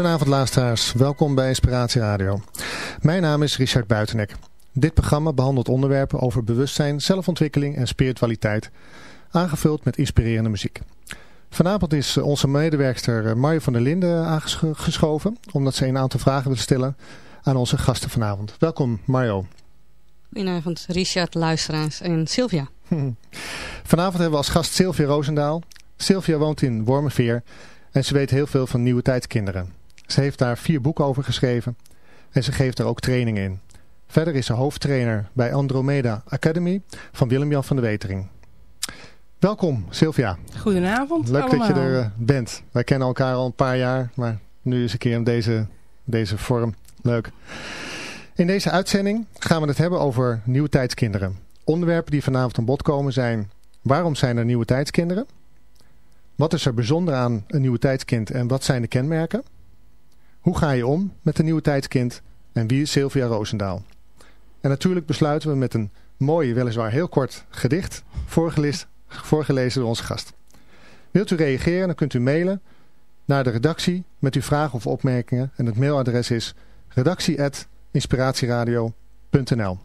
Goedenavond luisteraars, welkom bij Inspiratie Radio. Mijn naam is Richard Buitenek. Dit programma behandelt onderwerpen over bewustzijn, zelfontwikkeling en spiritualiteit, aangevuld met inspirerende muziek. Vanavond is onze medewerkster eh, Mario van der Linden aangeschoven, omdat ze een aantal vragen wil stellen aan onze gasten vanavond. Welkom Mario. Goedenavond Richard, luisteraars en Sylvia. Vanavond hebben we als gast Sylvia Roosendaal. Sylvia woont in Wormerveer en ze weet heel veel van nieuwe tijdskinderen. Ze heeft daar vier boeken over geschreven en ze geeft daar ook trainingen in. Verder is ze hoofdtrainer bij Andromeda Academy van Willem-Jan van de Wetering. Welkom Sylvia. Goedenavond Leuk allemaal. dat je er eh, bent. Wij kennen elkaar al een paar jaar, maar nu is een keer in deze, deze vorm. Leuk. In deze uitzending gaan we het hebben over nieuwe tijdskinderen. Onderwerpen die vanavond aan bod komen zijn... Waarom zijn er nieuwe tijdskinderen? Wat is er bijzonder aan een nieuwe tijdskind en wat zijn de kenmerken? Hoe ga je om met een nieuwe tijdskind en wie is Sylvia Roosendaal? En natuurlijk besluiten we met een mooi, weliswaar heel kort gedicht voorgelezen door onze gast. Wilt u reageren, dan kunt u mailen naar de redactie met uw vragen of opmerkingen. En het mailadres is redactie.inspiratieradio.nl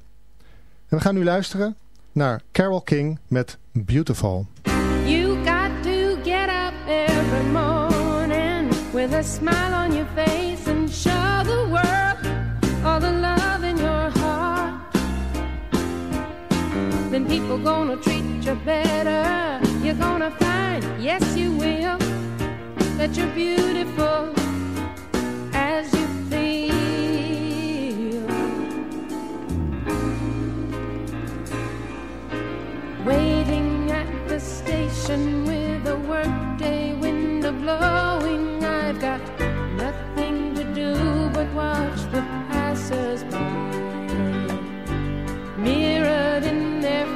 En we gaan nu luisteren naar Carol King met Beautiful. You got to get up every morning with a smile on your face Then people gonna treat you better. You're gonna find, yes you will, that you're beautiful as you feel. Waiting at the station with a workday window blowing.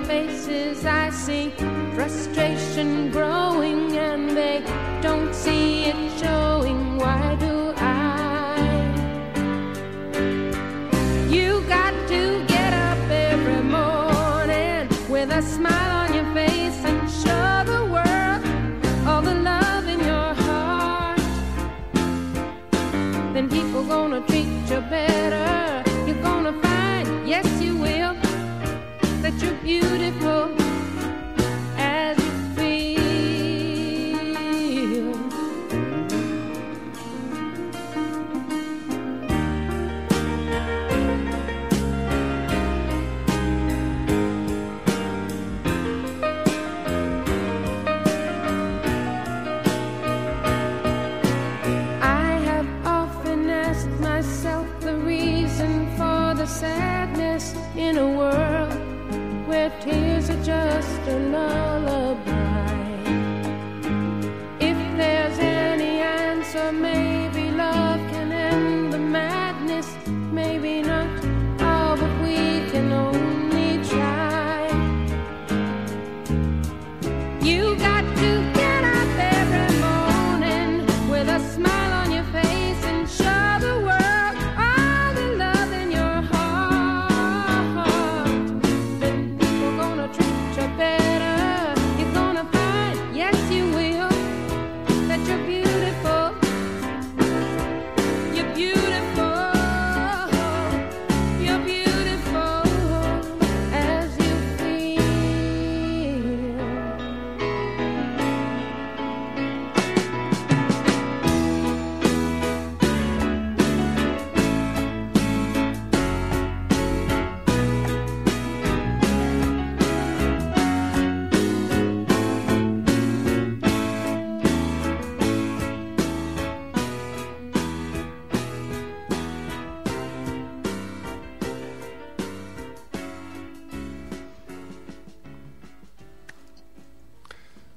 Faces, I see frustration growing, and they don't see it showing.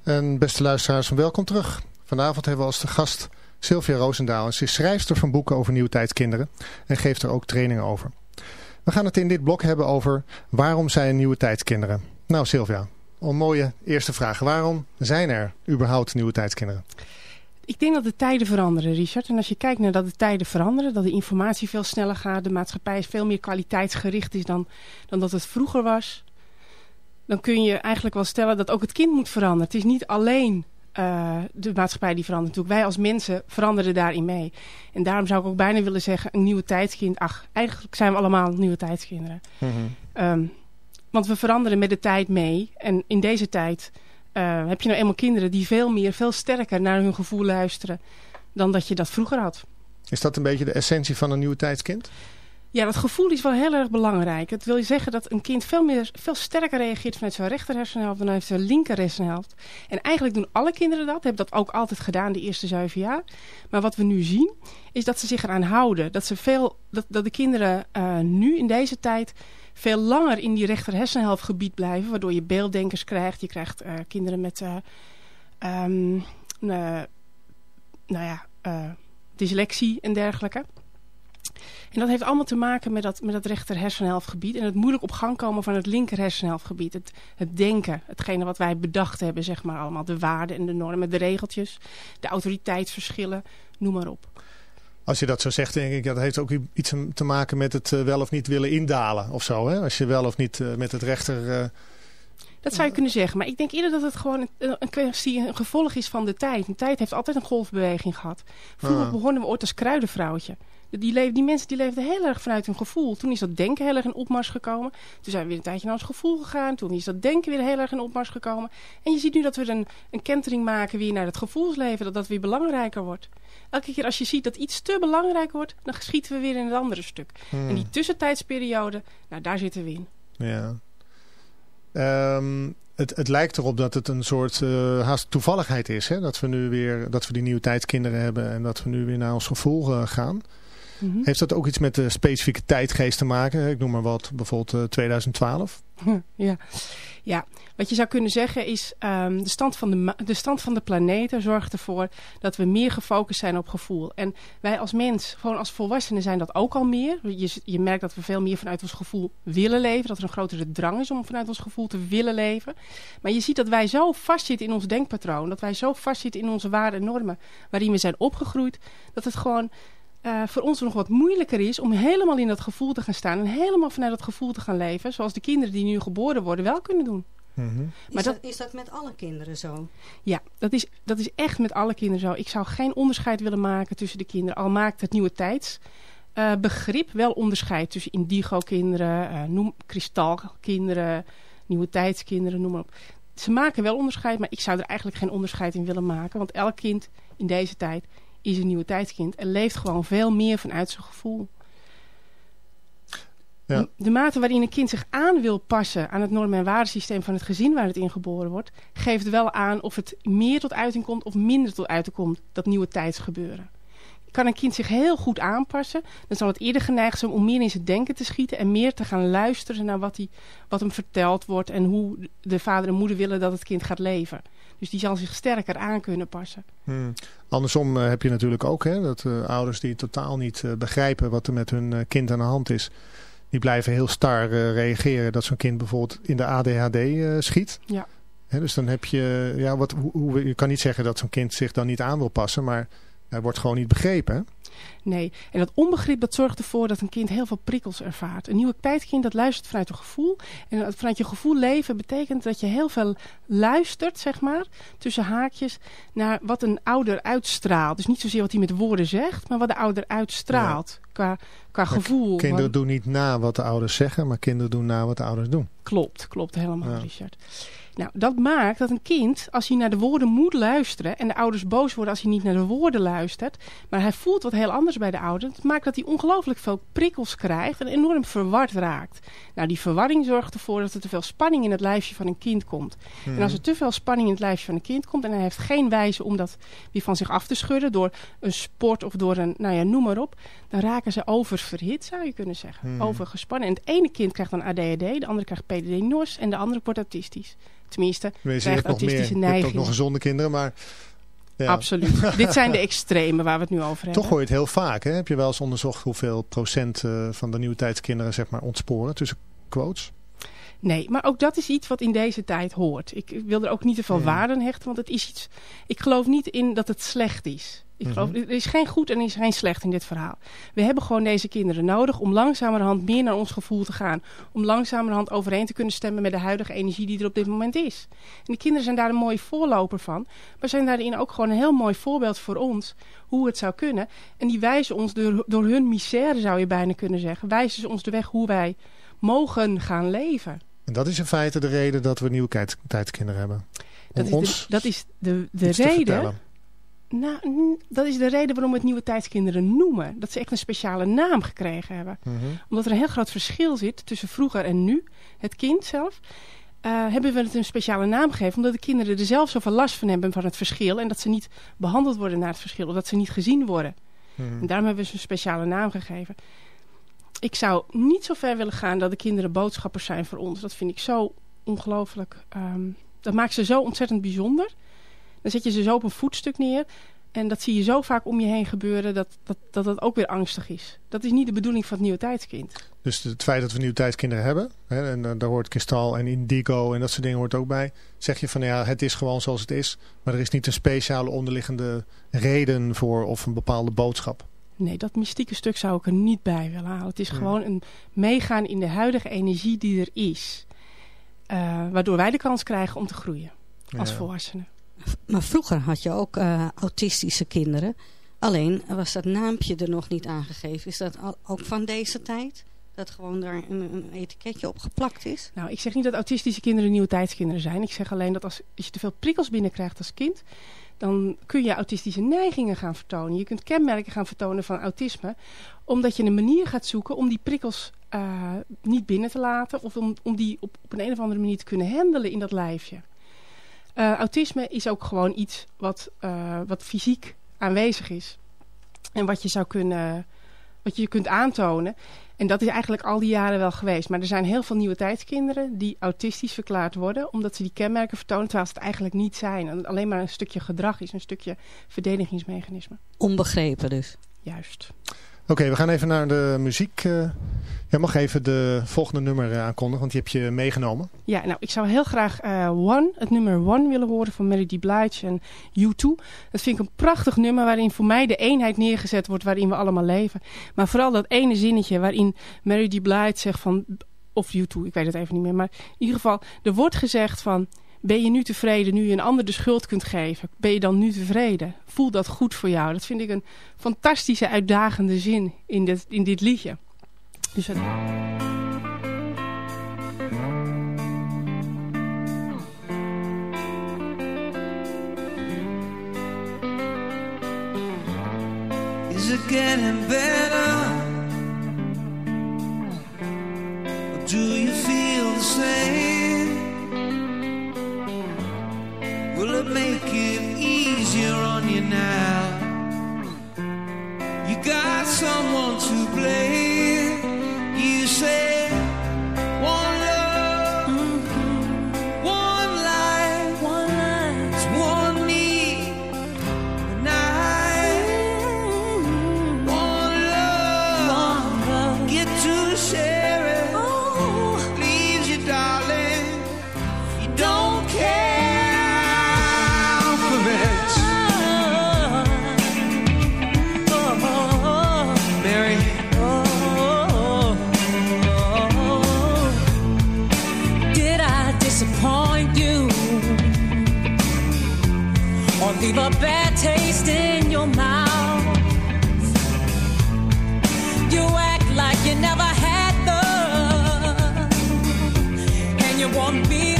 En beste luisteraars, welkom terug. Vanavond hebben we als de gast Sylvia Roosendaal. En ze is schrijfster van boeken over nieuwe tijdskinderen en geeft er ook trainingen over. We gaan het in dit blok hebben over waarom zijn nieuwe tijdskinderen. Nou Sylvia, een mooie eerste vraag. Waarom zijn er überhaupt nieuwe tijdskinderen? Ik denk dat de tijden veranderen, Richard. En als je kijkt naar dat de tijden veranderen, dat de informatie veel sneller gaat, de maatschappij veel meer kwaliteitsgericht is dan, dan dat het vroeger was, dan kun je eigenlijk wel stellen dat ook het kind moet veranderen. Het is niet alleen uh, de maatschappij die verandert natuurlijk. Wij als mensen veranderen daarin mee. En daarom zou ik ook bijna willen zeggen, een nieuwe tijdskind. Ach, eigenlijk zijn we allemaal nieuwe tijdskinderen. Mm um, want we veranderen met de tijd mee. En in deze tijd uh, heb je nou eenmaal kinderen die veel meer, veel sterker naar hun gevoel luisteren dan dat je dat vroeger had. Is dat een beetje de essentie van een nieuwe tijdskind? Ja, dat gevoel is wel heel erg belangrijk. Het wil je zeggen dat een kind veel, meer, veel sterker reageert vanuit zijn rechter hersenhelft dan vanuit zijn linker hersenhelft. En eigenlijk doen alle kinderen dat, hebben dat ook altijd gedaan de eerste zeven jaar. Maar wat we nu zien, is dat ze zich eraan houden. Dat, ze veel, dat, de kinderen uh, nu in deze tijd veel langer in die rechter hersenhelftgebied blijven. Waardoor je beelddenkers krijgt. Je krijgt uh, kinderen met, uh, um, nou ja, dyslexie en dergelijke. En dat heeft allemaal te maken met dat, met dat rechter hersenhelftgebied. En het moeilijk op gang komen van het linker hersenhelftgebied. Het, het denken, hetgene wat wij bedacht hebben, zeg maar allemaal. De waarden en de normen, de regeltjes, de autoriteitsverschillen, noem maar op. Als je dat zo zegt, denk ik, dat heeft ook iets te maken met het eh, wel of niet willen indalen of zo. Hè? Als je wel of niet uh, met het rechter... Uh... Dat zou je kunnen zeggen. Maar ik denk eerder dat het gewoon een, een kwestie, een gevolg is van de tijd. De tijd heeft altijd een golfbeweging gehad. Vroeger ah. begonnen we ooit als kruidenvrouwtje. Die, leven, die mensen die leefden heel erg vanuit hun gevoel. Toen is dat denken heel erg in opmars gekomen. Toen zijn we weer een tijdje naar ons gevoel gegaan. Toen is dat denken weer heel erg in opmars gekomen. En je ziet nu dat we een, een kentering maken weer naar het gevoelsleven. Dat dat weer belangrijker wordt. Elke keer als je ziet dat iets te belangrijk wordt, dan schieten we weer in het andere stuk. Hmm. En die tussentijdsperiode, nou daar zitten we in. Ja. Um, het, het lijkt erop dat het een soort uh, haast toevalligheid is. Hè? Dat we nu weer dat we die nieuwe tijdskinderen hebben en dat we nu weer naar ons gevoel uh, gaan. Mhm. Heeft dat ook iets met de specifieke tijdgeest te maken? Ik noem maar wat, bijvoorbeeld 2012. Eh, ja. ja, wat je zou kunnen zeggen is... Um, de, stand van de, de stand van de planeten zorgt ervoor dat we meer gefocust zijn op gevoel. En wij als mens, gewoon als volwassenen zijn dat ook al meer. Je, je merkt dat we veel meer vanuit ons gevoel willen leven. Dat er een grotere drang is om vanuit ons gevoel te willen leven. Maar je ziet dat wij zo vastzitten in ons denkpatroon. Dat wij zo vastzitten in onze waarden en normen waarin we zijn opgegroeid. Dat het gewoon uh, voor ons nog wat moeilijker is om helemaal in dat gevoel te gaan staan. En helemaal vanuit dat gevoel te gaan leven. Zoals de kinderen die nu geboren worden wel kunnen doen. Mm -hmm. maar is, dat, is dat met alle kinderen zo? Ja, dat is, dat is echt met alle kinderen zo. Ik zou geen onderscheid willen maken tussen de kinderen. Al maakt het nieuwe tijdsbegrip uh, wel onderscheid tussen indigo-kinderen, uh, noem kristalkinderen, nieuwe tijdskinderen, noem maar op. Ze maken wel onderscheid, maar ik zou er eigenlijk geen onderscheid in willen maken. Want elk kind in deze tijd is een nieuwe tijdskind en leeft gewoon veel meer vanuit zijn gevoel. Ja. De mate waarin een kind zich aan wil passen aan het norm- en waardesysteem van het gezin waar het in geboren wordt, geeft wel aan of het meer tot uiting komt of minder tot uiting komt, dat nieuwe tijdsgebeuren. Kan een kind zich heel goed aanpassen, dan zal het eerder geneigd zijn om meer in zijn denken te schieten en meer te gaan luisteren naar wat, hij, wat hem verteld wordt en hoe de vader en moeder willen dat het kind gaat leven. Dus die zal zich sterker aan kunnen passen. Hmm. Andersom uh, heb je natuurlijk ook hè, dat uh, ouders die totaal niet uh, begrijpen wat er met hun kind aan de hand is. Die blijven heel star reageren dat zo'n kind bijvoorbeeld in de ADHD schiet. Ja. Hè, dus dan heb je, ja, wat, hoe, hoe, je kan niet zeggen dat zo'n kind zich dan niet aan wil passen, maar hij wordt gewoon niet begrepen. Hè? Nee, en dat onbegrip dat zorgt ervoor dat een kind heel veel prikkels ervaart. Een nieuwe tijdkind dat luistert vanuit een gevoel. En vanuit je gevoel leven betekent dat je heel veel luistert, zeg maar, tussen haakjes, naar wat een ouder uitstraalt. Dus niet zozeer wat hij met woorden zegt, maar wat de ouder uitstraalt qua, qua gevoel. Kinderen doen niet na wat de ouders zeggen, maar kinderen doen na wat de ouders doen. Klopt, klopt helemaal, ja. Richard. Nou, dat maakt dat een kind, als hij naar de woorden moet luisteren... en de ouders boos worden als hij niet naar de woorden luistert... maar hij voelt wat heel anders bij de ouders... dat maakt dat hij ongelooflijk veel prikkels krijgt en enorm verward raakt. Nou, die verwarring zorgt ervoor dat er te veel spanning in het lijfje van een kind komt. En als er te veel spanning in het lijfje van een kind komt... en hij heeft geen wijze om dat weer van zich af te schudden... door een sport of door een, nou ja, noem maar op... dan raken ze oververhit, zou je kunnen zeggen. Hmm. Overgespannen. En het ene kind krijgt dan ADHD, de andere krijgt PDD-NOS... en de andere wordt autistisch. Tenminste, Wees krijgt autistische neigingen. Je hebt ook nog gezonde kinderen, maar... Ja. Absoluut. Dit zijn de extreme waar we het nu over hebben. Toch hoor je het heel vaak. Hè? Heb je wel eens onderzocht hoeveel procent uh, van de nieuwtijdskinderen zeg maar, ontsporen tussen quotes? Nee, maar ook dat is iets wat in deze tijd hoort. Ik wil er ook niet te veel ja. waarde aan hechten, want het is iets... Ik geloof niet in dat het slecht is. Ik geloof, er is geen goed en er is geen slecht in dit verhaal. We hebben gewoon deze kinderen nodig om langzamerhand meer naar ons gevoel te gaan. Om langzamerhand overeen te kunnen stemmen met de huidige energie die er op dit moment is. En de kinderen zijn daar een mooie voorloper van. Maar zijn daarin ook gewoon een heel mooi voorbeeld voor ons hoe het zou kunnen. En die wijzen ons door, door hun misère, zou je bijna kunnen zeggen, wijzen ze ons de weg hoe wij mogen gaan leven. En dat is in feite de reden dat we nieuwe tijdskinderen hebben. Dat is, de, dat is de, de reden. Nou, dat is de reden waarom we het nieuwe tijdskinderen noemen. Dat ze echt een speciale naam gekregen hebben. Mhm. Omdat er een heel groot verschil zit tussen vroeger en nu. Het kind zelf. eh, hebben we het een speciale naam gegeven. Omdat de kinderen er zelf zoveel last van hebben van het verschil. En dat ze niet behandeld worden naar het verschil. Of dat ze niet gezien worden. Mhm. En daarom hebben we ze een speciale naam gegeven. Ik zou niet zo ver willen gaan dat de kinderen boodschappers zijn voor ons. Dat vind ik zo ongelooflijk. ehm, dat maakt ze zo ontzettend bijzonder. Dan zet je ze zo op een voetstuk neer. En dat zie je zo vaak om je heen gebeuren dat dat, dat, dat ook weer angstig is. Dat is niet de bedoeling van het nieuwe tijdskind. Dus het feit dat we nieuwe tijdskinderen hebben, hè, en eh, daar hoort kristal en indigo en dat soort dingen hoort ook bij. Zeg je van ja, het is gewoon zoals het is. Maar er is niet een speciale onderliggende reden voor of een bepaalde boodschap. Nee, dat mystieke stuk zou ik er niet bij willen halen. Het is Nee. gewoon een meegaan in de huidige energie die er is. Eh, waardoor wij de kans krijgen om te groeien als Ja. volwassenen. Maar vroeger had je ook eh, autistische kinderen. Alleen was dat naampje er nog niet aangegeven. Is dat ook van deze tijd? Dat gewoon daar een, etiketje op geplakt is? Nou, ik zeg niet dat autistische kinderen nieuwe tijdskinderen zijn. Ik zeg alleen dat als, als je te veel prikkels binnenkrijgt als kind... dan kun je autistische neigingen gaan vertonen. Je kunt kenmerken gaan vertonen van autisme... omdat je een manier gaat zoeken om die prikkels eh, niet binnen te laten... of om, om die op, op een, een of andere manier te kunnen handelen in dat lijfje. Eh, autisme is ook gewoon iets wat, eh, wat fysiek aanwezig is. En wat je zou kunnen... wat je kunt aantonen... En dat is eigenlijk al die jaren wel geweest. Maar er zijn heel veel nieuwe tijdskinderen die autistisch verklaard worden. Omdat ze die kenmerken vertonen terwijl ze het eigenlijk niet zijn. En alleen maar een stukje gedrag is. Een stukje verdedigingsmechanisme. Onbegrepen dus. Juist. Oké, we gaan even naar de muziek. eh. Jij mag even de volgende nummer eh, aankondigen, want die heb je meegenomen. Ja, nou, ik zou heel graag eh, One, het nummer One willen horen van D. Blige en U2. Dat vind ik een prachtig nummer waarin voor mij de eenheid neergezet wordt waarin we allemaal leven. Maar vooral dat ene zinnetje waarin D. Blige zegt van, of U2, ik weet het even niet meer. Maar in ieder geval, er wordt gezegd van, ben je nu tevreden nu je een ander de schuld kunt geven? Ben je dan nu tevreden? Voel dat goed voor jou? Dat vind ik een fantastische, uitdagende zin in dit, in dit liedje. Dus. Is it getting better? Do you feel the same? Will it make it easier on you now? You got someone to blame. You? Or leave a bad taste in your mouth? You act like you never had love, and you want me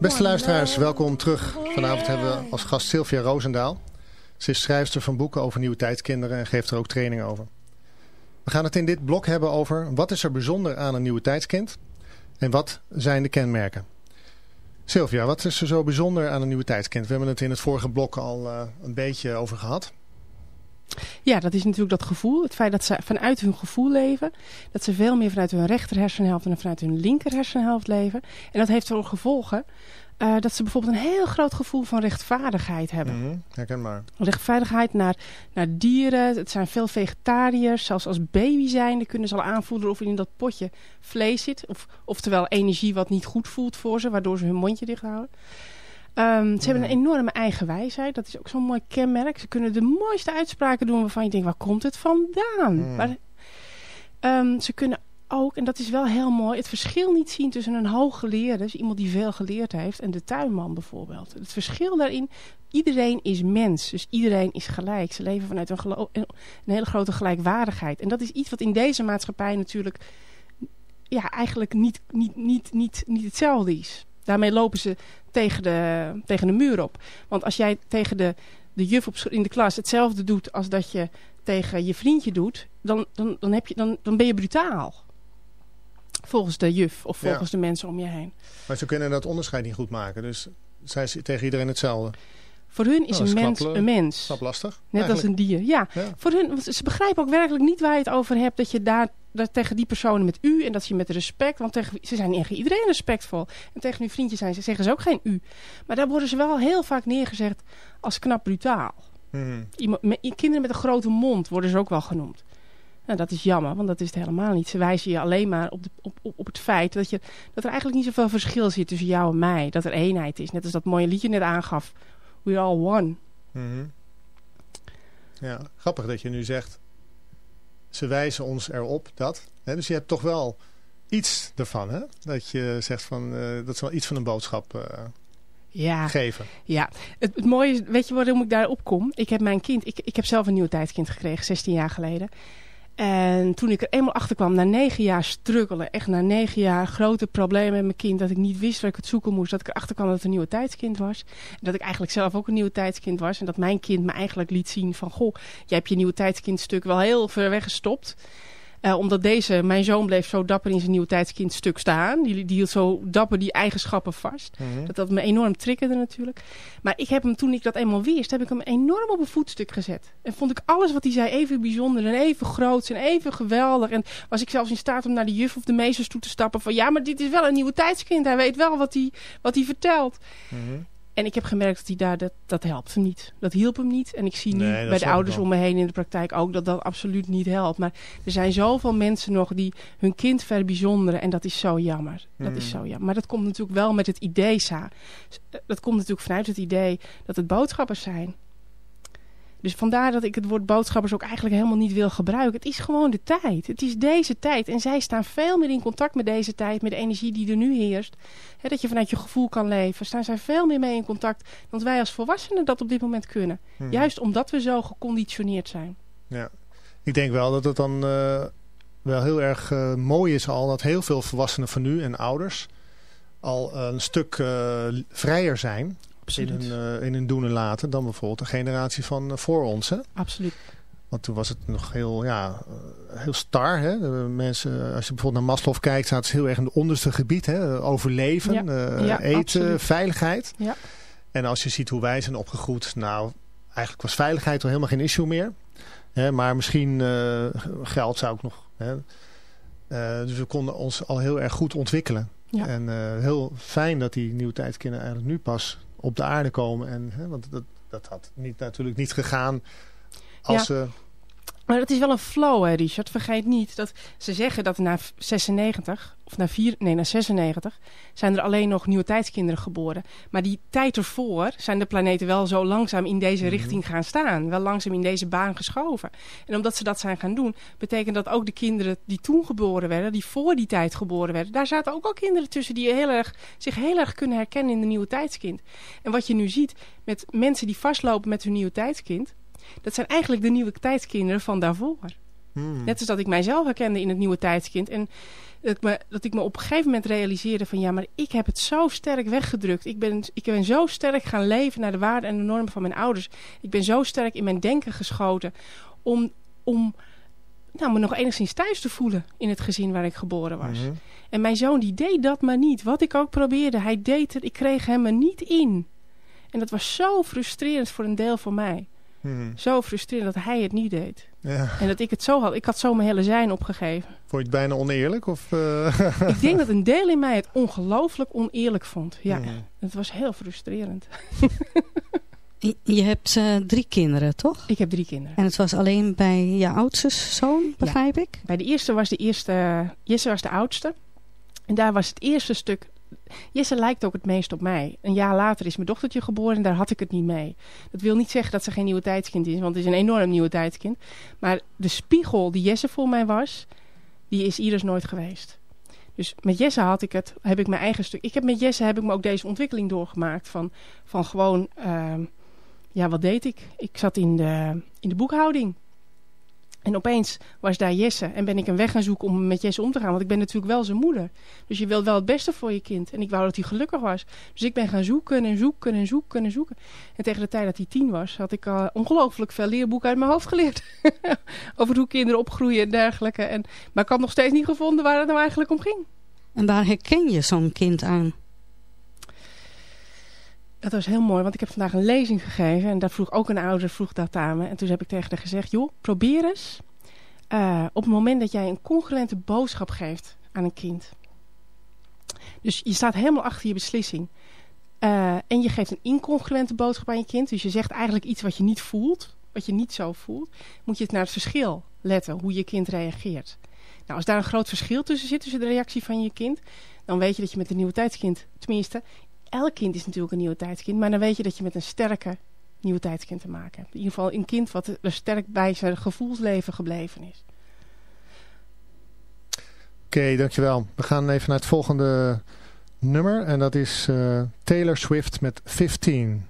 Beste luisteraars, welkom terug. Vanavond hebben we als gast Sylvia Roosendaal. Ze is schrijfster van boeken over nieuwe tijdskinderen en geeft er ook training over. We gaan het in dit blok hebben over wat is er bijzonder aan een nieuwe tijdskind en wat zijn de kenmerken. Sylvia, wat is er zo bijzonder aan een nieuwe tijdskind? We hebben het in het vorige blok al uh, een beetje over gehad. Ja, dat is natuurlijk dat gevoel. Het feit dat ze vanuit hun gevoel leven. Dat ze veel meer vanuit hun rechter hersenhelft en vanuit hun linker hersenhelft leven. En dat heeft voor gevolgen uh, dat ze bijvoorbeeld een heel groot gevoel van rechtvaardigheid hebben. Mm -hmm, herkenbaar. Rechtvaardigheid naar, naar dieren. Het zijn veel vegetariërs. Zelfs als baby zijn, dan kunnen ze al aanvoelen of in dat potje vlees zit. Of, oftewel energie wat niet goed voelt voor ze, waardoor ze hun mondje dicht houden. Um, ze hebben een enorme eigen wijsheid. Dat is ook zo'n mooi kenmerk. Ze kunnen de mooiste uitspraken doen waarvan je denkt, waar komt het vandaan? Mm. Maar, um, ze kunnen ook, en dat is wel heel mooi, het verschil niet zien tussen een hooggeleerde, dus iemand die veel geleerd heeft, en de tuinman bijvoorbeeld. Het verschil daarin, iedereen is mens, dus iedereen is gelijk. Ze leven vanuit een, een, een hele grote gelijkwaardigheid. En dat is iets wat in deze maatschappij natuurlijk ja, eigenlijk niet, niet, niet, niet, niet hetzelfde is. Daarmee lopen ze tegen de, tegen de muur op. Want als jij tegen de, de juf op, in de klas hetzelfde doet als dat je tegen je vriendje doet, dan, dan, dan, heb je, dan, dan ben je brutaal. Volgens de juf of volgens Ja. de mensen om je heen. Maar ze kunnen dat onderscheid niet goed maken. Dus zij is tegen iedereen hetzelfde. Voor hun is Nou, een mens knap, een mens. Snap lastig. Net als een dier. Ja, Ja. voor hun, ze begrijpen ook werkelijk niet waar je het over hebt. Dat je daar, dat tegen die personen met u en dat je met respect. Want tegen, ze zijn tegen iedereen respectvol. En tegen hun vriendjes zijn ze, zeggen ze ook geen u. Maar daar worden ze wel heel vaak neergezet als knap brutaal. Mhm. Iemand, met, kinderen met een grote mond worden ze ook wel genoemd. Nou, dat is jammer, want dat is het helemaal niet. Ze wijzen je alleen maar op, de, op, op, op het feit dat, je, dat er eigenlijk niet zoveel verschil zit tussen jou en mij. Dat er eenheid is. Net als dat mooie liedje net aangaf. We're all one. Mhm. Ja, grappig dat je nu zegt, ze wijzen ons erop dat. Hè, dus je hebt toch wel iets ervan, hè? Dat je zegt van, eh, dat ze wel iets van een boodschap eh, Ja, geven. ja. Het, het mooie is, weet je waarom ik daarop kom? Ik heb mijn kind, ik, ik heb zelf een nieuwe tijdskind gekregen, 16 jaar geleden. En toen ik er eenmaal achter kwam, na negen jaar struggelen, echt na negen jaar grote problemen met mijn kind, dat ik niet wist waar ik het zoeken moest, dat ik erachter kwam dat het een nieuwe tijdskind was. En dat ik eigenlijk zelf ook een nieuwe tijdskind was. En dat mijn kind me eigenlijk liet zien van, goh, jij hebt je nieuwe tijdskind-stuk wel heel ver weggestopt. Eh, omdat deze, mijn zoon bleef zo dapper in zijn nieuwe tijdskind-stuk staan. Die, die hield zo dapper die eigenschappen vast. Mhm. Dat dat me enorm triggerde natuurlijk. Maar ik heb hem, toen ik dat eenmaal wist, heb ik hem enorm op een voetstuk gezet. En vond ik alles wat hij zei even bijzonder en even groot en even geweldig. En was ik zelfs in staat om naar de juf of de meesters toe te stappen van... ja, maar dit is wel een nieuwe tijdskind. Hij weet wel wat hij, wat hij vertelt. Mhm. En ik heb gemerkt dat hij daar, dat, dat helpt hem niet. Dat hielp hem niet. En ik zie nu Nee, bij de ouders om me heen in de praktijk ook dat dat absoluut niet helpt. Maar er zijn zoveel mensen nog die hun kind verbijzonderen. En dat is zo jammer. Dat is Mm. zo jammer. Maar dat komt natuurlijk wel met het idee, Sa. Dat komt natuurlijk vanuit het idee dat het boodschappers zijn. Dus vandaar dat ik het woord boodschappers ook eigenlijk helemaal niet wil gebruiken. Het is gewoon de tijd. Het is deze tijd. En zij staan veel meer in contact met deze tijd, met de energie die er nu heerst. Dat je vanuit je gevoel kan leven. Staan zij veel meer mee in contact dan wij als volwassenen dat op dit moment kunnen. Mhm. Juist omdat we zo geconditioneerd zijn. Ja. Ik denk wel dat het dan eh, wel heel erg eh, mooi is al dat heel veel volwassenen van nu en ouders al een stuk eh, vrijer zijn in hun, eh, in hun doen en laten dan bijvoorbeeld de generatie van eh, voor ons. Hè? Absoluut. Want toen was het nog heel, ja, eh, heel star. Hè? Mensen, als je bijvoorbeeld naar Maslow kijkt, zaten ze heel erg in het onderste gebied. Hè? Overleven, Ja. Ja, eten, absoluut. veiligheid. Ja. En als je ziet hoe wij zijn opgegroeid, nou, eigenlijk was veiligheid al helemaal geen issue meer. Hè? Maar misschien geld zou ook nog. Hè? Dus we konden ons al heel erg goed ontwikkelen. Ja. En heel fijn dat die nieuwe tijdskinderen eigenlijk nu pas op de aarde komen. En, hè, want dat, dat had niet, natuurlijk niet gegaan als Ja. ze... Maar het is wel een flow, hè, Richard. Vergeet niet dat ze zeggen dat na 96, of na, 4, nee, na 96, zijn er alleen nog nieuwe tijdskinderen geboren. Maar die tijd ervoor zijn de planeten wel zo langzaam in deze Mhm. richting gaan staan. Wel langzaam in deze baan geschoven. En omdat ze dat zijn gaan doen, betekent dat ook de kinderen die toen geboren werden, die voor die tijd geboren werden, daar zaten ook al kinderen tussen die heel erg, zich heel erg kunnen herkennen in de nieuwe tijdskind. En wat je nu ziet met mensen die vastlopen met hun nieuwe tijdskind, dat zijn eigenlijk de nieuwe tijdskinderen van daarvoor. Hmm. Net als dat ik mijzelf herkende in het nieuwe tijdskind. En dat ik, me, dat ik me op een gegeven moment realiseerde van... ja, maar ik heb het zo sterk weggedrukt. Ik ben, ik ben zo sterk gaan leven naar de waarden en de normen van mijn ouders. Ik ben zo sterk in mijn denken geschoten... om, om nou, me nog enigszins thuis te voelen in het gezin waar ik geboren was. Mhm. En mijn zoon die deed dat maar niet. Wat ik ook probeerde, hij deed het. Ik kreeg hem er niet in. En dat was zo frustrerend voor een deel van mij. Mhm. Zo frustrerend dat hij het niet deed. Ja. En dat ik het zo had. Ik had zo mijn hele zijn opgegeven. Vond je het bijna oneerlijk? Of, eh? ik denk dat een deel in mij het ongelooflijk oneerlijk vond. Ja, Mhm. het was heel frustrerend. Je- Je hebt eh, drie kinderen, toch? Ik heb drie kinderen. En het was alleen bij je oudste zoon, begrijp ik? Bij de eerste was de eerste... Jesse was de oudste. En daar was het eerste stuk... Jesse lijkt ook het meest op mij. Een jaar later is mijn dochtertje geboren en daar had ik het niet mee. Dat wil niet zeggen dat ze geen nieuwe tijdskind is, want het is een enorm nieuwe tijdskind. Maar de spiegel die Jesse voor mij was, die is Iris nooit geweest. Dus met Jesse had ik het, heb ik mijn eigen stuk. Ik heb met Jesse heb ik me ook deze ontwikkeling doorgemaakt van, van gewoon, ehm, ja, wat deed ik? Ik zat in de, in de boekhouding. En opeens was daar Jesse en ben ik een weg gaan zoeken om met Jesse om te gaan. Want ik ben natuurlijk wel zijn moeder. Dus je wilt wel het beste voor je kind. En ik wou dat hij gelukkig was. Dus ik ben gaan zoeken en zoeken en zoeken en zoeken. En tegen de tijd dat hij tien was, had ik uh, ongelooflijk veel leerboeken uit mijn hoofd geleerd. Over hoe kinderen opgroeien en dergelijke. En, maar ik had nog steeds niet gevonden waar het nou eigenlijk om ging. En waar herken je zo'n kind aan? Dat was heel mooi, want ik heb vandaag een lezing gegeven. En daar vroeg ook een ouder vroeg dat aan me. En toen heb ik tegen haar gezegd, joh, probeer eens. Uh, op het moment dat jij een congruente boodschap geeft aan een kind. Dus je staat helemaal achter je beslissing. Uh, en je geeft een incongruente boodschap aan je kind. Dus je zegt eigenlijk iets wat je niet voelt. Wat je niet zo voelt. Moet je het naar het verschil letten. Hoe je kind reageert. Nou, als daar een groot verschil tussen zit. Tussen de reactie van je kind. Dan weet je dat je met een nieuwe tijdskind. Tenminste, elk kind is natuurlijk een nieuwe tijdskind. Maar dan weet je dat je met een sterke nieuwe tijdskind te maken hebt. In ieder geval een kind wat er sterk bij zijn gevoelsleven gebleven is. Oké, okay, dankjewel. We gaan even naar het volgende nummer. En dat is uh, Taylor Swift met 15.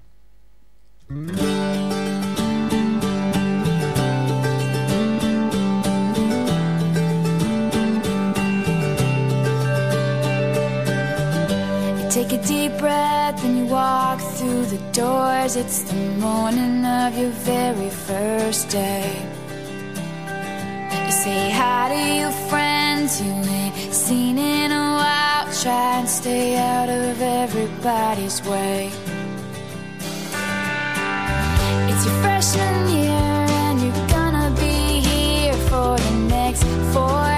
Take a deep breath and you walk through the doors. It's the morning of your very first day. You say hi to your friends you ain't seen in a while. Try and stay out of everybody's way. It's your freshman year and you're gonna be here for the next four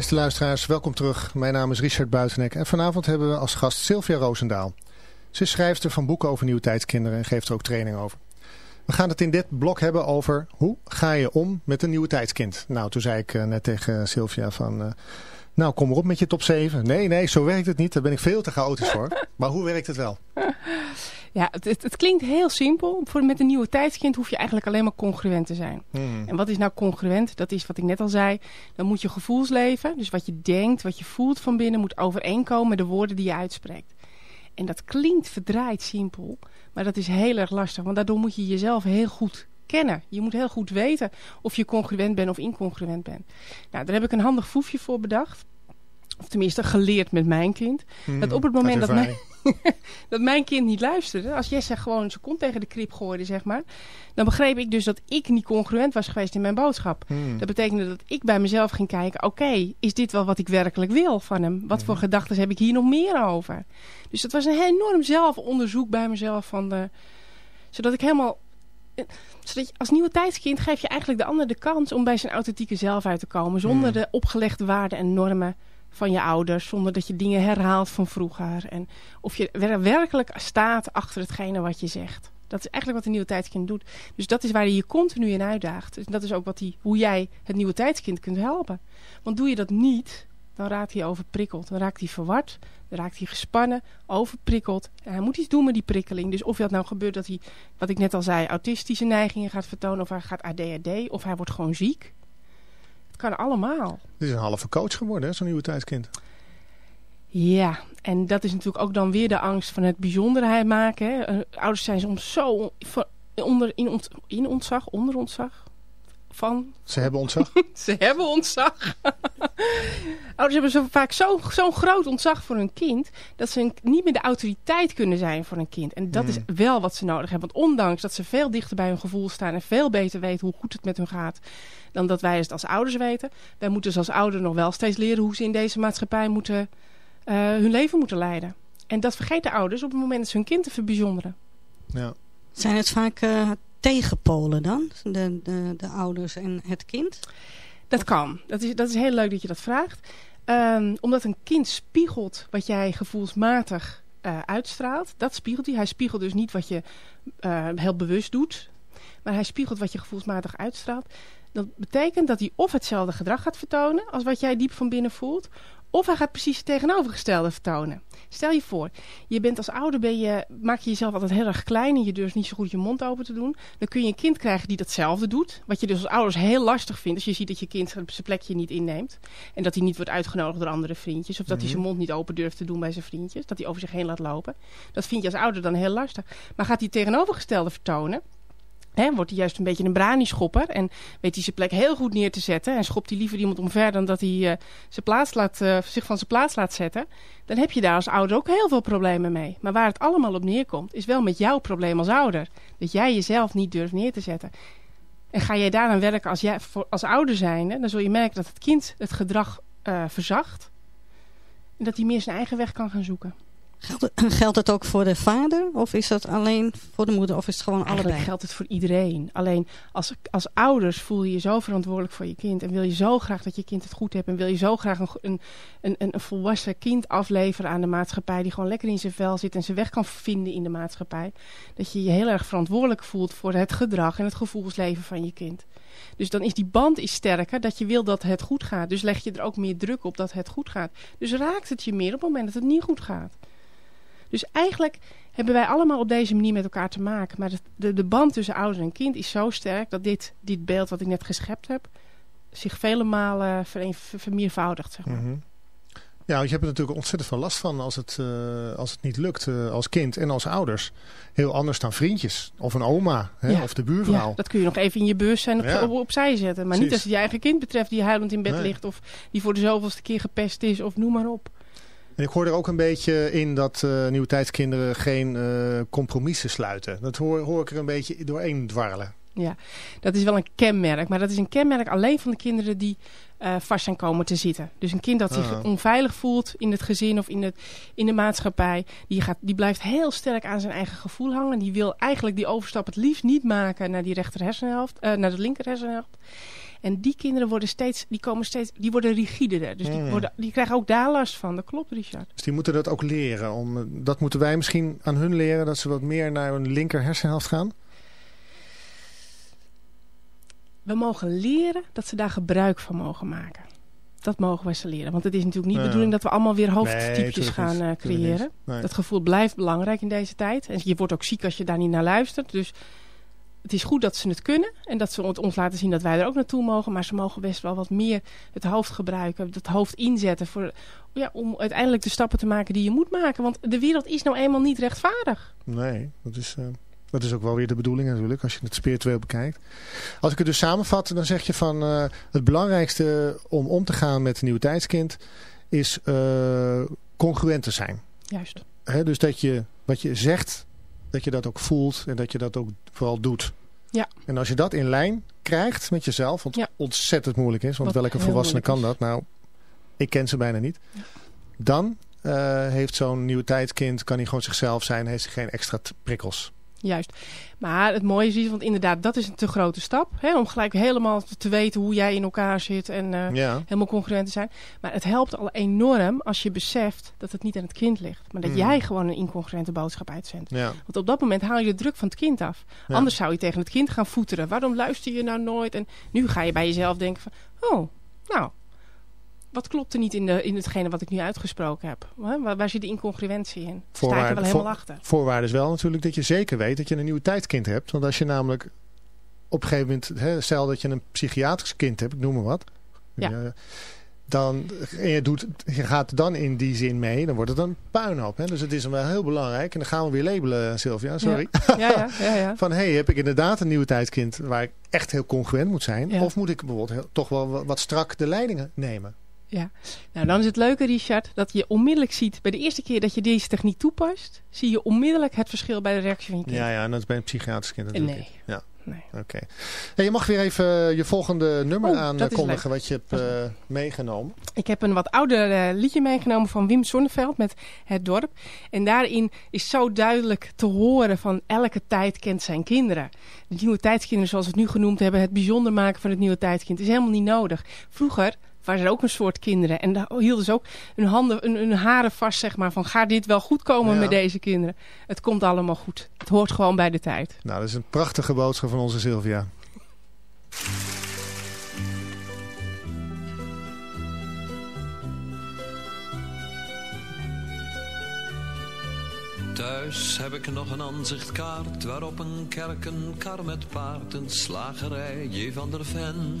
Beste luisteraars, welkom terug. Mijn naam is Richard Buitenek en vanavond hebben we als gast Sylvia Roosendaal. Ze is schrijfster van boeken over nieuwtijdskinderen en geeft er ook training over. We gaan het in dit blok hebben over hoe ga je om met een nieuwe tijdskind. Nou, toen zei ik eh, net tegen Sylvia van... eh, nou, kom erop met je top 7. Nee, nee, zo werkt het niet. Daar ben ik veel te chaotisch voor. Maar hoe werkt het wel? Ja, het, het, het klinkt heel simpel. Voor, met een nieuwe tijdskind hoef je eigenlijk alleen maar congruent te zijn. Hmm. En wat is nou congruent? Dat is wat ik net al zei. Dan moet je gevoelsleven, dus wat je denkt, wat je voelt van binnen, moet overeenkomen met de woorden die je uitspreekt. En dat klinkt verdraaid simpel, maar dat is heel erg lastig. Want daardoor moet je jezelf heel goed kennen. Je moet heel goed weten of je congruent bent of incongruent bent. Nou, daar heb ik een handig foefje voor bedacht. Of tenminste geleerd met mijn kind. Hmm. Dat op het moment dat mijn. dat mijn kind niet luisterde, als Jesse gewoon zijn kont tegen de krip gooide, zeg maar, dan begreep ik dus dat ik niet congruent was geweest in mijn boodschap. Hmm. Dat betekende dat ik bij mezelf ging kijken, oké, is dit wel wat ik werkelijk wil van hem? Wat voor gedachten heb ik hier nog meer over? Dus dat was een enorm zelfonderzoek bij mezelf, van de, zodat ik helemaal... eh, Zodat je, als nieuwe tijdskind geef je eigenlijk de ander de kans om bij zijn authentieke zelf uit te komen. Zonder Hmm. de opgelegde waarden en normen van je ouders. Zonder dat je dingen herhaalt van vroeger. En of je wer- werkelijk staat achter hetgene wat je zegt. Dat is eigenlijk wat een nieuwe tijdskind doet. Dus dat is waar je je continu in uitdaagt. Dus dat is ook wat die, hoe jij het nieuwe tijdskind kunt helpen. Want doe je dat niet, dan raakt hij overprikkeld. Dan raakt hij verward, dan raakt hij gespannen, overprikkeld. En hij moet iets doen met die prikkeling. Dus of dat nou gebeurt dat hij, wat ik net al zei, autistische neigingen gaat vertonen. Of hij gaat ADHD, of hij wordt gewoon ziek. Kan allemaal. Het is een halve coach geworden, zo'n nieuwe tijdskind. Ja, en dat is natuurlijk ook dan weer de angst van het bijzonderheid maken. Hè. Eh, Ouders zijn soms zo onder, in, ont, in ontzag, onder ontzag. Van, Ze hebben ontzag. ze hebben ontzag. Ouders hebben zo vaak zo- zo'n groot ontzag voor hun kind... dat ze een- niet meer de autoriteit kunnen zijn voor een kind. En dat Hmm. is wel wat ze nodig hebben. Want ondanks dat ze veel dichter bij hun gevoel staan... en veel beter weten hoe goed het met hun gaat... dan dat wij het als ouders weten... wij moeten dus als ouder nog wel steeds leren... hoe ze in deze maatschappij moeten, eh, hun leven moeten leiden. En dat vergeten ouders op het moment dat ze hun kind te verbijzonderen. Ja. Zijn het vaak tegenpolen dan? De, de, de ouders en het kind? Dat kan. Dat is, dat is heel leuk dat je dat vraagt. Ehm, omdat een kind spiegelt wat jij gevoelsmatig eh, uitstraalt. Dat spiegelt hij. Hij spiegelt dus niet wat je eh, heel bewust doet. Maar hij spiegelt wat je gevoelsmatig uitstraalt. Dat betekent dat hij of hetzelfde gedrag gaat vertonen als wat jij diep van binnen voelt. Of hij gaat precies het tegenovergestelde vertonen. Stel je voor, je bent als ouder, ben je, maak je jezelf altijd heel erg klein en je durft niet zo goed je mond open te doen. Dan kun je een kind krijgen die datzelfde doet. Wat je dus als ouders heel lastig vindt. Als je ziet dat je kind zijn plekje niet inneemt. En dat hij niet wordt uitgenodigd door andere vriendjes. Of dat hij zijn mond niet open durft te doen bij zijn vriendjes. Dat hij over zich heen laat lopen. Dat vind je als ouder dan heel lastig. Maar gaat hij het tegenovergestelde vertonen. Hè, wordt hij juist een beetje een brani-schopper. En weet hij zijn plek heel goed neer te zetten. En schopt hij liever iemand omver dan dat hij eh, zijn plaats laat, eh, zich van zijn plaats laat zetten. Dan heb je daar als ouder ook heel veel problemen mee. Maar waar het allemaal op neerkomt, is wel met jouw probleem als ouder. Dat jij jezelf niet durft neer te zetten. En ga jij daaraan werken als, jij, als ouder zijnde, dan zul je merken dat het kind het gedrag eh, verzacht. En dat hij meer zijn eigen weg kan gaan zoeken. Geldt, het- geldt het ook voor de vader? Of is dat alleen voor de moeder? Of is het gewoon Eigenlijk allebei? geldt het voor iedereen. Alleen als, als ouders voel je je zo verantwoordelijk voor je kind. En wil je zo graag dat je kind het goed hebt. En wil je zo graag een, een, een een volwassen kind afleveren aan de maatschappij. Die gewoon lekker in zijn vel zit en zijn weg kan vinden in de maatschappij. Dat je je heel erg verantwoordelijk voelt voor het gedrag en het gevoelsleven van je kind. Dus dan is die band is sterker dat je wil dat het goed gaat. Dus leg je er ook meer druk op dat het goed gaat. Dus raakt het je meer op het moment dat het niet goed gaat. Dus eigenlijk hebben wij allemaal op deze manier met elkaar te maken. Maar de, de band tussen ouder en kind is zo sterk dat dit, dit beeld wat ik net geschept heb, zich vele malen vermeervoudigt. Zeg maar. Mhm. Ja, want je hebt er natuurlijk ontzettend veel last van als het, eh, als het niet lukt eh, als kind en als ouders. Heel anders dan vriendjes of een oma hè, Ja. of de buurvrouw. Ja, dat kun je nog even in je bewustzijn Ja. op, opzij zetten. Maar niet als het je eigen kind betreft die huilend in bed Nee. ligt. Of die voor de zoveelste keer gepest is. Of noem maar op. En ik hoor er ook een beetje in dat eh nieuwe tijdskinderen geen eh, compromissen sluiten. Dat hoor, hoor ik er een beetje doorheen dwarrelen. Ja, dat is wel een kenmerk. Maar dat is een kenmerk alleen van de kinderen die eh, vast zijn komen te zitten. Dus een kind dat zich Ah. onveilig voelt in het gezin of in, het, in de maatschappij. Die, gaat, die blijft heel sterk aan zijn eigen gevoel hangen. Die wil eigenlijk die overstap het liefst niet maken naar die rechter hersenhelft. naar de linker hersenhelft. En die kinderen worden steeds, die komen steeds, die worden rigider. Dus die, worden, die krijgen ook daar last van. Dat klopt, Richard. Dus die moeten dat ook leren. Om, eh, dat moeten wij misschien aan hun leren. Dat ze wat meer naar hun linker hersenhelft gaan. We mogen leren dat ze daar gebruik van mogen maken. Dat mogen wij ze leren. Want het is natuurlijk niet de Ja. bedoeling dat we allemaal weer hoofdtypjes gaan eh, creëren. Nee. Dat gevoel blijft belangrijk in deze tijd. En je wordt ook ziek als je daar niet naar luistert. Dus het is goed dat ze het kunnen. En dat ze ons laten zien dat wij er ook naartoe mogen. Maar ze mogen best wel wat meer het hoofd gebruiken. Het hoofd inzetten. Voor, ja, om uiteindelijk de stappen te maken die je moet maken. Want de wereld is nou eenmaal niet rechtvaardig. Nee, dat is, eh, dat is ook wel weer de bedoeling natuurlijk, als je het spiritueel bekijkt. Als ik het dus samenvat, dan zeg je van eh, het belangrijkste om om te gaan met een nieuw tijdskind is eh, congruent te zijn. Juist. Dus dat je wat je zegt, dat je dat ook voelt en dat je dat ook vooral doet. Ja. En als je dat in lijn krijgt met jezelf, wat Ja. ontzettend moeilijk is, want Wat welke volwassene kan dat? Nou, ik ken ze bijna niet. Dan eh, heeft zo'n nieuw tijdskind, kan hij gewoon zichzelf zijn, heeft hij geen extra prikkels. Juist. Maar het mooie is, want inderdaad, dat is een te grote stap. Hè, om gelijk helemaal te weten hoe jij in elkaar zit en eh, Ja. helemaal congruent te zijn. Maar het helpt al enorm als je beseft dat het niet aan het kind ligt. Maar dat Mm. jij gewoon een incongruente boodschap uitzendt. Ja. Want op dat moment haal je de druk van het kind af. Ja. Anders zou je tegen het kind gaan voeteren. Waarom luister je nou nooit? En nu ga je bij jezelf denken van... Oh, nou, wat klopt er niet in, de, in hetgene wat ik nu uitgesproken heb? Waar, waar zit de incongruentie in? Sta ik er wel helemaal voor- achter? Voorwaarde is wel natuurlijk dat je zeker weet dat je een nieuw tijdskind hebt. Want als je namelijk op een gegeven moment, hè, stel dat je een psychiatrisch kind hebt, ik noem maar wat. Ja. Eh, dan, en je, doet, je gaat dan in die zin mee, dan wordt het een puinhoop. Hè? Dus het is wel heel belangrijk. En dan gaan we weer labelen, Sylvia, sorry. Ja, ja, ja. ja. Van, hey, heb ik inderdaad een nieuw tijdskind waar ik echt heel congruent moet zijn? Of moet ik bijvoorbeeld heel- toch wel wat strak de leidingen nemen? Ja, nou dan is het leuke Richard dat je onmiddellijk ziet bij de eerste keer dat je deze techniek toepast, zie je onmiddellijk het verschil bij de reactie van je kind. Ja, ja, en dat is bij een psychiatrisch kind natuurlijk. Nee. Ja. Nee. Oké. Hey, je mag weer even eh, je volgende nummer Oh, aankondigen wat je hebt eh, meegenomen. Ik heb een wat ouder eh, liedje meegenomen van Wim Sonneveld met Het Dorp. En daarin is zo duidelijk te horen van elke tijd kent zijn kinderen. De nieuwe tijdskinderen zoals we het nu genoemd hebben, het bijzonder maken van het nieuwe tijdskind is helemaal niet nodig. Vroeger waren er ook een soort kinderen en daar hielden ze ook hun, handen, hun, hun haren vast zeg maar van gaat dit wel goed komen Ja. met deze kinderen. Het komt allemaal goed. Het hoort gewoon bij de tijd. Nou, dat is een prachtige boodschap van onze Sylvia. Thuis heb ik nog een aanzichtkaart waarop een kerk, een kar met paard, een slagerij, J. van der Ven.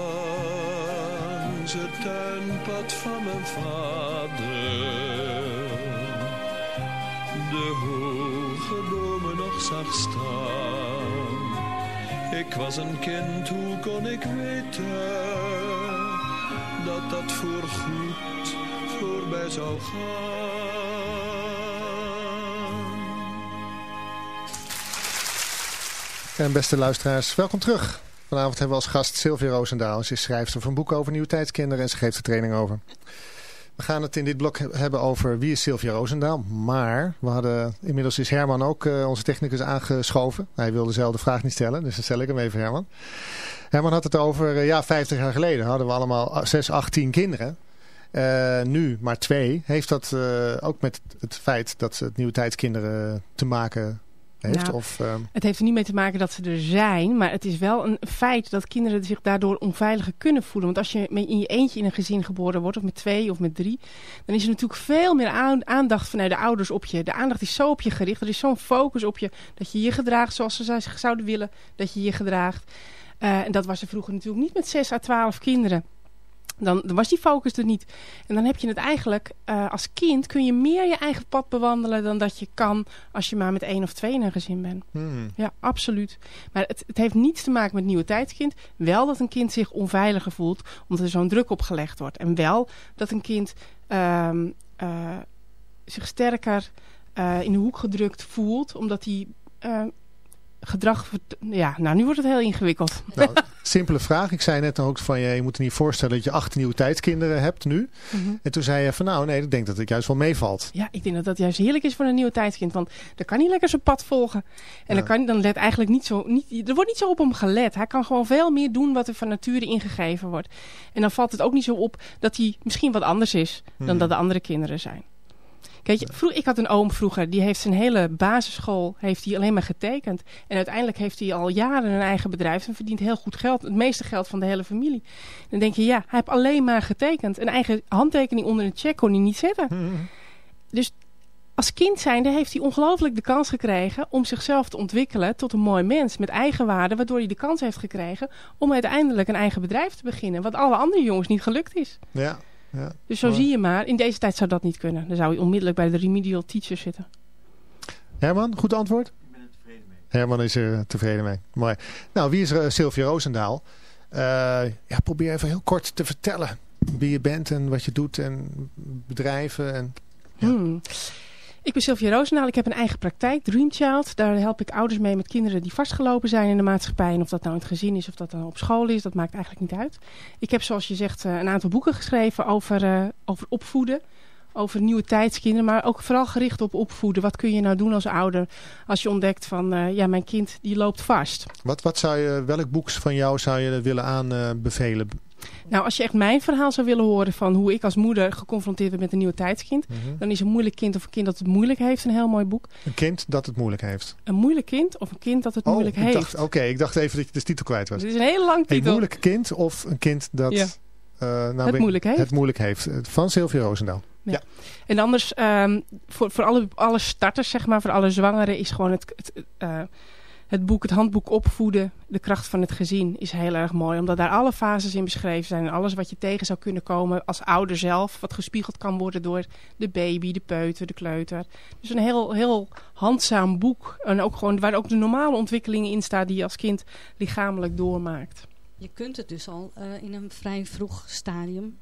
langs het tuinpad van mijn vader de hoge bomen nog zag staan. Ik was een kind, hoe kon ik weten dat dat voorgoed voorbij zou gaan? En beste luisteraars, welkom terug. Vanavond hebben we als gast Sylvia Roosendaal. Ze is schrijfster van een boek over nieuwtijdskinderen en ze geeft er training over. We gaan het in dit blok hebben over wie is Sylvia Roosendaal. Maar we hadden, inmiddels is Herman ook uh, onze technicus aangeschoven. Hij wilde zelf de vraag niet stellen, dus dan stel ik hem even Herman. Herman had het over, uh, ja 50 jaar geleden hadden we allemaal 6, 8, 10 kinderen. Uh, nu maar twee. Heeft dat ook met het feit dat het nieuwtijdskinderen te maken heeft? Nou, of, uh... Het heeft er niet mee te maken dat ze er zijn, maar het is wel een feit dat kinderen zich daardoor onveiliger kunnen voelen. Want als je in je eentje in een gezin geboren wordt, of met twee of met drie, dan is er natuurlijk veel meer aandacht vanuit de ouders op je. De aandacht is zo op je gericht, er is zo'n focus op je, dat je je gedraagt zoals ze zich zouden willen dat je je gedraagt. Uh, en dat was er vroeger natuurlijk niet met 6 à 12 kinderen. Dan, dan, was die focus er niet. En dan heb je het eigenlijk, uh, als kind kun je meer je eigen pad bewandelen dan dat je kan als je maar met één of twee in een gezin bent. Hmm. Ja, absoluut. Maar het, het, heeft niets te maken met nieuwe tijdskind. Wel dat een kind zich onveiliger voelt omdat er zo'n druk op gelegd wordt. En wel dat een kind uh, uh, zich sterker uh, in de hoek gedrukt voelt omdat hij gedrag... Ja, nou nu wordt het heel ingewikkeld. Nou, simpele vraag. Ik zei net ook van je, je moet je niet voorstellen dat je acht nieuwe tijdskinderen hebt nu. Mhm. Mm -hmm. En toen zei je van nou nee, ik denk dat het juist wel meevalt. Ja, ik denk dat dat juist heerlijk is voor een nieuwe tijdskind. Want dan kan hij lekker zijn pad volgen. En ja. dan, kan, dan let eigenlijk niet zo... Niet, er wordt niet zo op hem gelet. Hij kan gewoon veel meer doen wat er van nature ingegeven wordt. En dan valt het ook niet zo op dat hij misschien wat anders is dan Mhm. dat de andere kinderen zijn. Kijk, je, vroeg, ik had een oom vroeger, die heeft zijn hele basisschool heeft hij alleen maar getekend. En uiteindelijk heeft hij al jaren een eigen bedrijf en verdient heel goed geld. Het meeste geld van de hele familie. Dan denk je, ja, hij heeft alleen maar getekend. Een eigen handtekening onder een check kon hij niet zetten. Hmm. Dus als kind zijnde heeft hij ongelooflijk de kans gekregen om zichzelf te ontwikkelen tot een mooi mens met eigenwaarde. Waardoor hij de kans heeft gekregen om uiteindelijk een eigen bedrijf te beginnen. Wat alle andere jongens niet gelukt is. Ja. Ja, dus zo zie je maar, in deze tijd zou dat niet kunnen. Dan zou je onmiddellijk bij de remedial teacher zitten. Herman, goed antwoord? Ik ben er tevreden mee. Herman is er tevreden mee. Mooi. Nou, wie is uh, Sylvia Roosendaal? Uh, ja, probeer even heel kort te vertellen wie je bent en wat je doet en bedrijven. En, ja. hmm. Ik ben Sylvia Roosendaal. Ik heb een eigen praktijk, Dream Child. Daar help ik ouders mee met kinderen die vastgelopen zijn in de maatschappij. En of dat nou in het gezin is of dat dan op school is, dat maakt eigenlijk niet uit. Ik heb, zoals je zegt, eh, een aantal boeken geschreven over, eh, over opvoeden. Over nieuwe tijdskinderen, maar ook vooral gericht op opvoeden. Wat kun je nou doen als ouder als je ontdekt van, eh, ja, mijn kind die loopt vast. Wat, wat zou je, welk boek van jou zou je willen aanbevelen? Nou, als je echt mijn verhaal zou willen horen van hoe ik als moeder geconfronteerd ben met een nieuw tijdskind. Mhm. Dan is een moeilijk kind of een kind dat het moeilijk heeft een heel mooi boek. Een kind dat het moeilijk heeft. Een moeilijk kind of een kind dat het moeilijk oh, ik heeft. dacht- Oké, ik dacht even dat je de titel kwijt was. Het is een hele lang Een titel. moeilijk kind of een kind dat Ja. eh, nou Het moeilijk heeft. het moeilijk heeft. Van Sylvia Roosendaal. En anders, ehm, voor, voor alle, alle starters, zeg maar, voor alle zwangeren, is gewoon het, het, eh, het boek, het handboek opvoeden, de kracht van het gezin, is heel erg mooi. Omdat daar alle fases in beschreven zijn. En alles wat je tegen zou kunnen komen als ouder zelf, wat gespiegeld kan worden door de baby, de peuter, de kleuter. Dus een heel, heel handzaam boek. En ook gewoon, waar ook de normale ontwikkelingen in staan die je als kind lichamelijk doormaakt. Je kunt het dus al eh, in een vrij vroeg stadium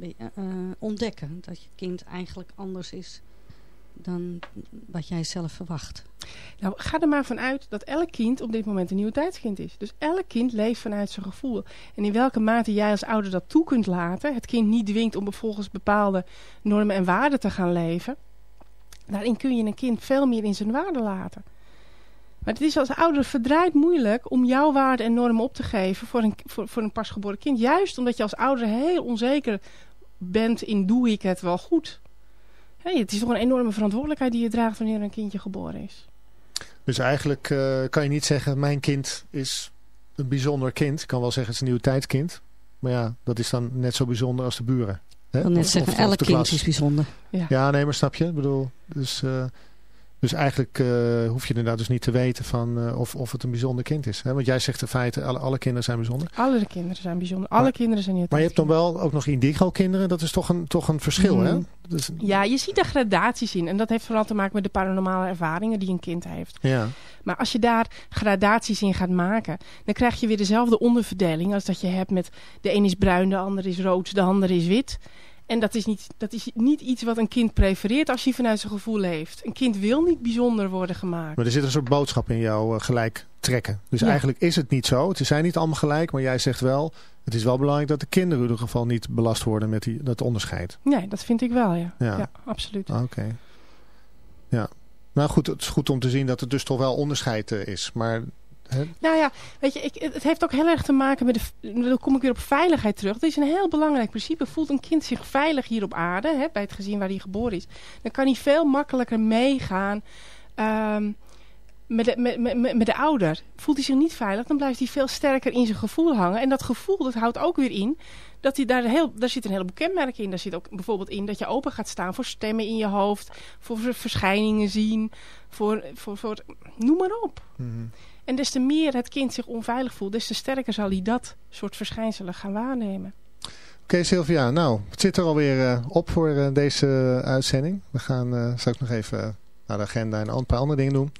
eh, eh, ontdekken. Dat je kind eigenlijk anders is dan wat jij zelf verwacht. Nou, ga er maar vanuit dat elk kind op dit moment een nieuw tijdskind is. Dus elk kind leeft vanuit zijn gevoel. En in welke mate jij als ouder dat toe kunt laten, het kind niet dwingt om volgens bepaalde normen en waarden te gaan leven, daarin kun je een kind veel meer in zijn waarde laten. Maar het is als ouder verdraaid moeilijk om jouw waarden en normen op te geven voor een, voor, voor een pasgeboren kind. Juist omdat je als ouder heel onzeker bent in doe ik het wel goed. Het is toch een enorme verantwoordelijkheid die je draagt wanneer een kindje geboren is. Dus eigenlijk eh, kan je niet zeggen, mijn kind is een bijzonder kind. Ik kan wel zeggen, het is een nieuw tijdskind. Maar ja, dat is dan net zo bijzonder als de buren. Hè? Ik wil net Of- zeggen, of- of elk kind klas. is bijzonder. Ja, nee, maar snap je? Ik bedoel, dus, eh, dus eigenlijk eh, hoef je inderdaad dus niet te weten van, eh, of, of het een bijzonder kind is. Hè? Want jij zegt in feite, alle, alle kinderen zijn bijzonder. Alle kinderen zijn bijzonder. Alle Maar- kinderen zijn niet Maar je hebt dan wel ook nog indigo-kinderen. Dat is toch een, toch een verschil, hè? Mm. Dus, Ja, je ziet daar gradaties in. En dat heeft vooral te maken met de paranormale ervaringen die een kind heeft. ja. Maar als je daar gradaties in gaat maken, dan krijg je weer dezelfde onderverdeling als dat je hebt met de een is bruin, de ander is rood, de ander is wit. En dat is, niet, dat is niet iets wat een kind prefereert als hij vanuit zijn gevoel leeft. Een kind wil niet bijzonder worden gemaakt. Maar er zit een soort boodschap in jou eh, gelijk trekken. Dus Ja. eigenlijk is het niet zo. Het zijn niet allemaal gelijk, maar jij zegt wel... het is wel belangrijk dat de kinderen in ieder geval niet belast worden met die, dat onderscheid. Nee, dat vind ik wel, ja. Ja. Ja, absoluut. Ah, Oké. Ja. Nou goed, het is goed om te zien dat er dus toch wel onderscheid eh, is. Maar Nou ja, weet je, ik, het heeft ook heel erg te maken met de. Dan kom ik weer op veiligheid terug. Dat is een heel belangrijk principe. Voelt een kind zich veilig hier op aarde, hè, bij het gezin waar hij geboren is, dan kan hij veel makkelijker meegaan. ehm, met, de, met, met, met de ouder. Voelt hij zich niet veilig, dan blijft hij veel sterker in zijn gevoel hangen. En dat gevoel, dat houdt ook weer in dat hij daar heel, daar zit een heleboel kenmerken in. Daar zit ook bijvoorbeeld in dat je open gaat staan voor stemmen in je hoofd, voor verschijningen zien, voor, voor, voor noem maar op. mhm. En des te meer het kind zich onveilig voelt, des te sterker zal hij dat soort verschijnselen gaan waarnemen. Oké Sylvia, nou, het zit er alweer eh, op voor eh, deze uitzending. We gaan eh, straks nog even eh, naar de agenda en een paar andere dingen doen.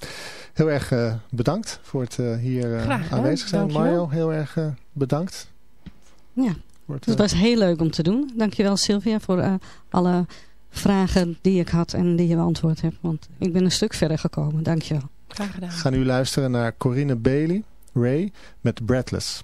Heel erg eh, bedankt voor het eh, hier eh, Graag aanwezig zijn. dankjewel. Mario, heel erg bedankt. Ja, het, het was heel leuk om te doen. Dankjewel Sylvia voor alle vragen die ik had en die je beantwoord hebt. Want ik ben een stuk verder gekomen. Dankjewel. Graag gedaan. we gaan nu luisteren naar Corinne Bailey, Ray, met Breathless.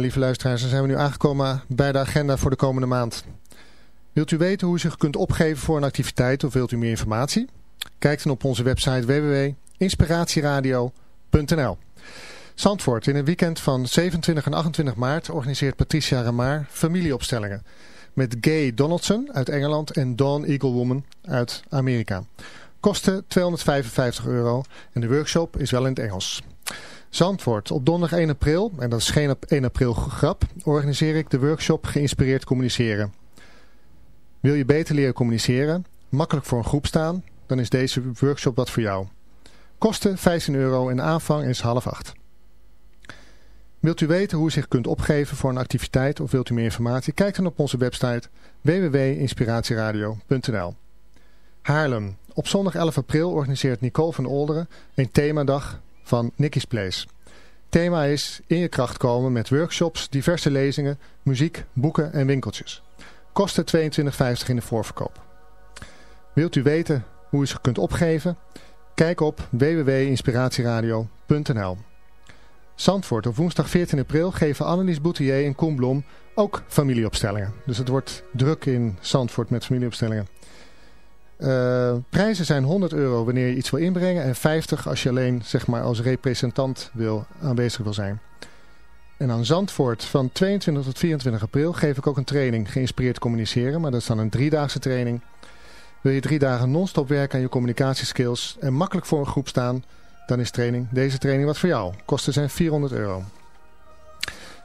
Lieve luisteraars, dan zijn we nu aangekomen bij de agenda voor de komende maand. Wilt u weten hoe u zich kunt opgeven voor een activiteit of wilt u meer informatie? Kijk dan op onze website www.inspiratieradio.nl Zandvoort, in het weekend van 27 en 28 maart organiseert Patricia Ramaar familieopstellingen. Met Gay Donaldson uit Engeland en Dawn Eaglewoman uit Amerika. Kosten 255 euro en de workshop is wel in het Engels. Zandvoort, op donderdag 1 april, en dat is geen op 1 april grap, organiseer ik de workshop Geïnspireerd Communiceren. Wil je beter leren communiceren, makkelijk voor een groep staan, dan is deze workshop wat voor jou. Kosten 15 euro en aanvang is half acht. Wilt u weten hoe u zich kunt opgeven voor een activiteit of wilt u meer informatie? Kijk dan op onze website www.inspiratieradio.nl Haarlem. Op zondag 11 april organiseert Nicole van Olderen een themadag van Nicky's Place. Thema is in je kracht komen met workshops, diverse lezingen, muziek, boeken en winkeltjes. Kosten 22,50 in de voorverkoop. Wilt u weten hoe u zich kunt opgeven? Kijk op www.inspiratieradio.nl Zandvoort op woensdag 14 april geven Annelies Boutier en Koen ook familieopstellingen. Dus het wordt druk in Zandvoort met familieopstellingen. Uh, prijzen zijn 100 euro wanneer je iets wil inbrengen en 50 als je alleen zeg maar, als representant wil, aanwezig wil zijn. En aan Zandvoort van 22 tot 24 april geef ik ook een training geïnspireerd communiceren. Maar dat is dan een driedaagse training. Wil je drie dagen non-stop werken aan je communicatieskills en makkelijk voor een groep staan, dan is training, deze training wat voor jou. Kosten zijn 400 euro.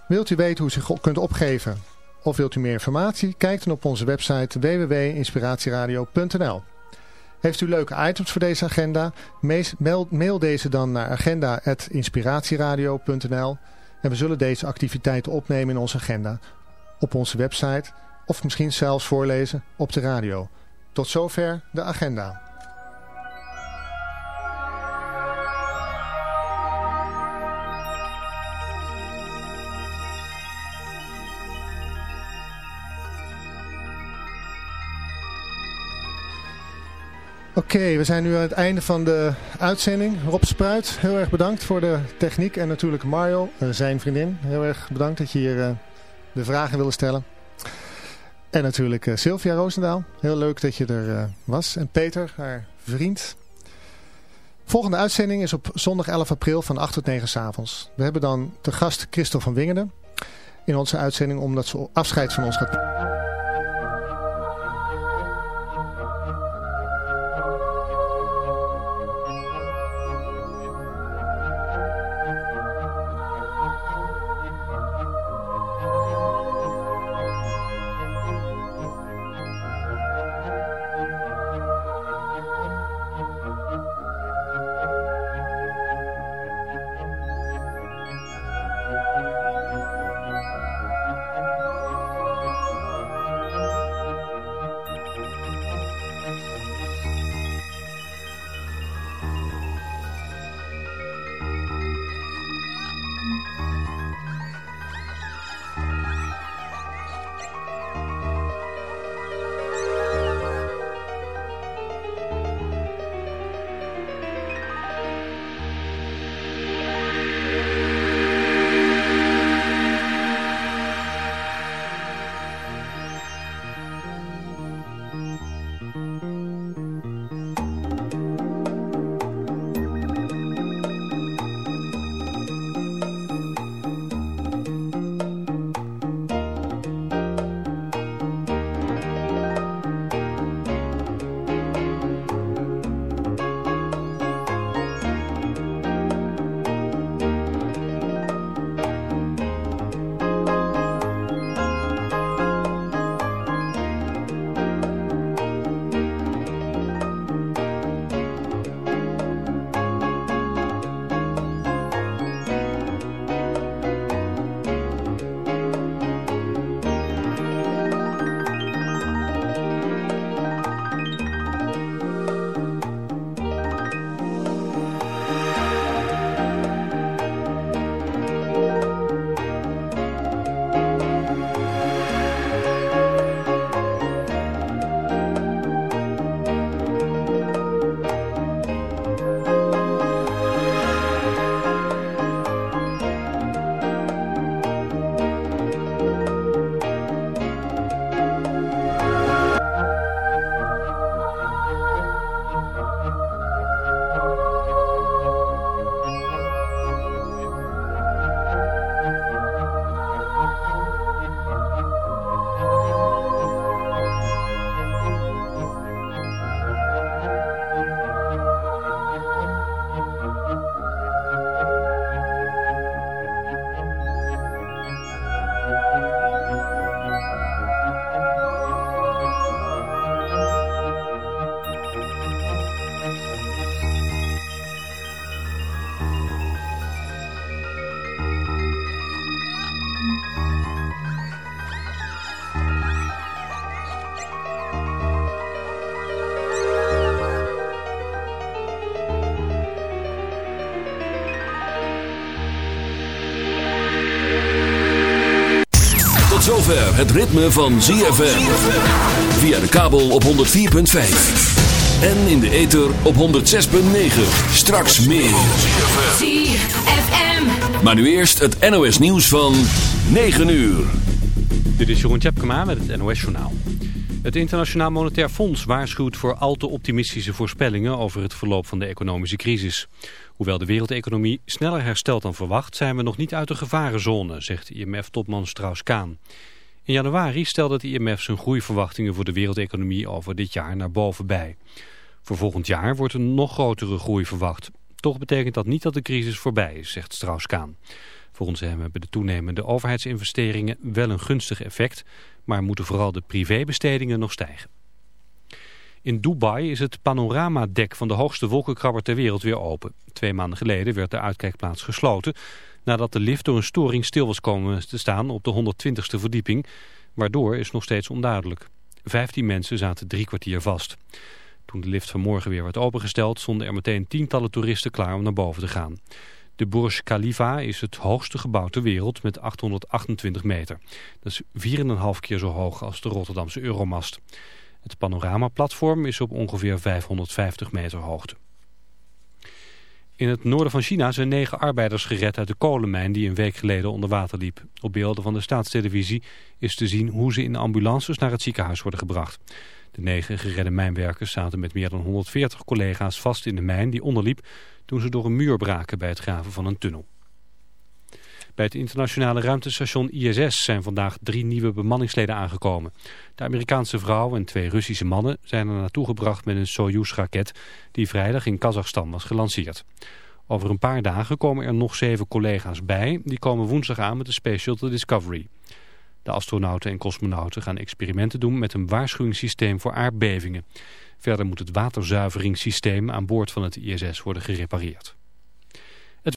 Wilt u weten hoe u zich kunt opgeven of wilt u meer informatie? Kijk dan op onze website www.inspiratieradio.nl Heeft u leuke items voor deze agenda? Mail deze dan naar agenda.inspiratieradio.nl En we zullen deze activiteiten opnemen in onze agenda op onze website of misschien zelfs voorlezen op de radio. Tot zover de agenda. Oké, we zijn nu aan het einde van de uitzending. Rob Spruit, heel erg bedankt voor de techniek. En natuurlijk Mario, eh, zijn vriendin. Heel erg bedankt dat je hier eh, de vragen wilde stellen. En natuurlijk eh, Sylvia Roosendaal. Heel leuk dat je er was. En Peter, haar vriend. Volgende uitzending is op zondag 11 april van 8 tot 9 s avonds. We hebben dan te gast Christel van Wingerden in onze uitzending omdat ze afscheid van ons gaat het ritme van ZFM. Via de kabel op 104.5. En in de ether op 106.9. Straks meer. ZFM. Maar nu eerst het NOS nieuws van 9 uur. Dit is Jeroen Tjepkema met het NOS Journaal. Het Internationaal Monetair Fonds waarschuwt voor al te optimistische voorspellingen over het verloop van de economische crisis. Hoewel de wereldeconomie sneller herstelt dan verwacht, zijn we nog niet uit de gevarenzone, zegt IMF-topman Strauss-Kaan. In januari stelde het IMF zijn groeiverwachtingen voor de wereldeconomie over dit jaar naar boven bij. Voor volgend jaar wordt een nog grotere groei verwacht. Toch betekent dat niet dat de crisis voorbij is, zegt Strauss-Kaan. Volgens hem hebben de toenemende overheidsinvesteringen wel een gunstig effect, maar moeten vooral de privébestedingen nog stijgen. In Dubai is het panoramadek van de hoogste wolkenkrabber ter wereld weer open. Twee maanden geleden werd de uitkijkplaats gesloten nadat de lift door een storing stil was komen te staan op de 120ste verdieping. Waardoor is nog steeds onduidelijk. Vijftien mensen zaten drie kwartier vast. Toen de lift vanmorgen weer werd opengesteld stonden er meteen tientallen toeristen klaar om naar boven te gaan. De Burj Khalifa is het hoogste gebouw ter wereld met 828 meter. Dat is 4,5 keer zo hoog als de Rotterdamse Euromast. Het panoramaplatform is op ongeveer 550 meter hoogte. In het noorden van China zijn negen arbeiders gered uit de kolenmijn die een week geleden onder water liep. Op beelden van de staatstelevisie is te zien hoe ze in ambulances naar het ziekenhuis worden gebracht. De negen geredde mijnwerkers zaten met meer dan 140 collega's vast in de mijn die onderliep toen ze door een muur braken bij het graven van een tunnel. Bij het internationale ruimtestation ISS zijn vandaag drie nieuwe bemanningsleden aangekomen. De Amerikaanse vrouw en twee Russische mannen zijn er naartoe gebracht met een Soyuz-raket die vrijdag in Kazachstan was gelanceerd. Over een paar dagen komen er nog zeven collega's bij. Die komen woensdag aan met de Space Shuttle Discovery. De astronauten en cosmonauten gaan experimenten doen met een waarschuwingssysteem voor aardbevingen. Verder moet het waterzuiveringssysteem aan boord van het ISS worden gerepareerd.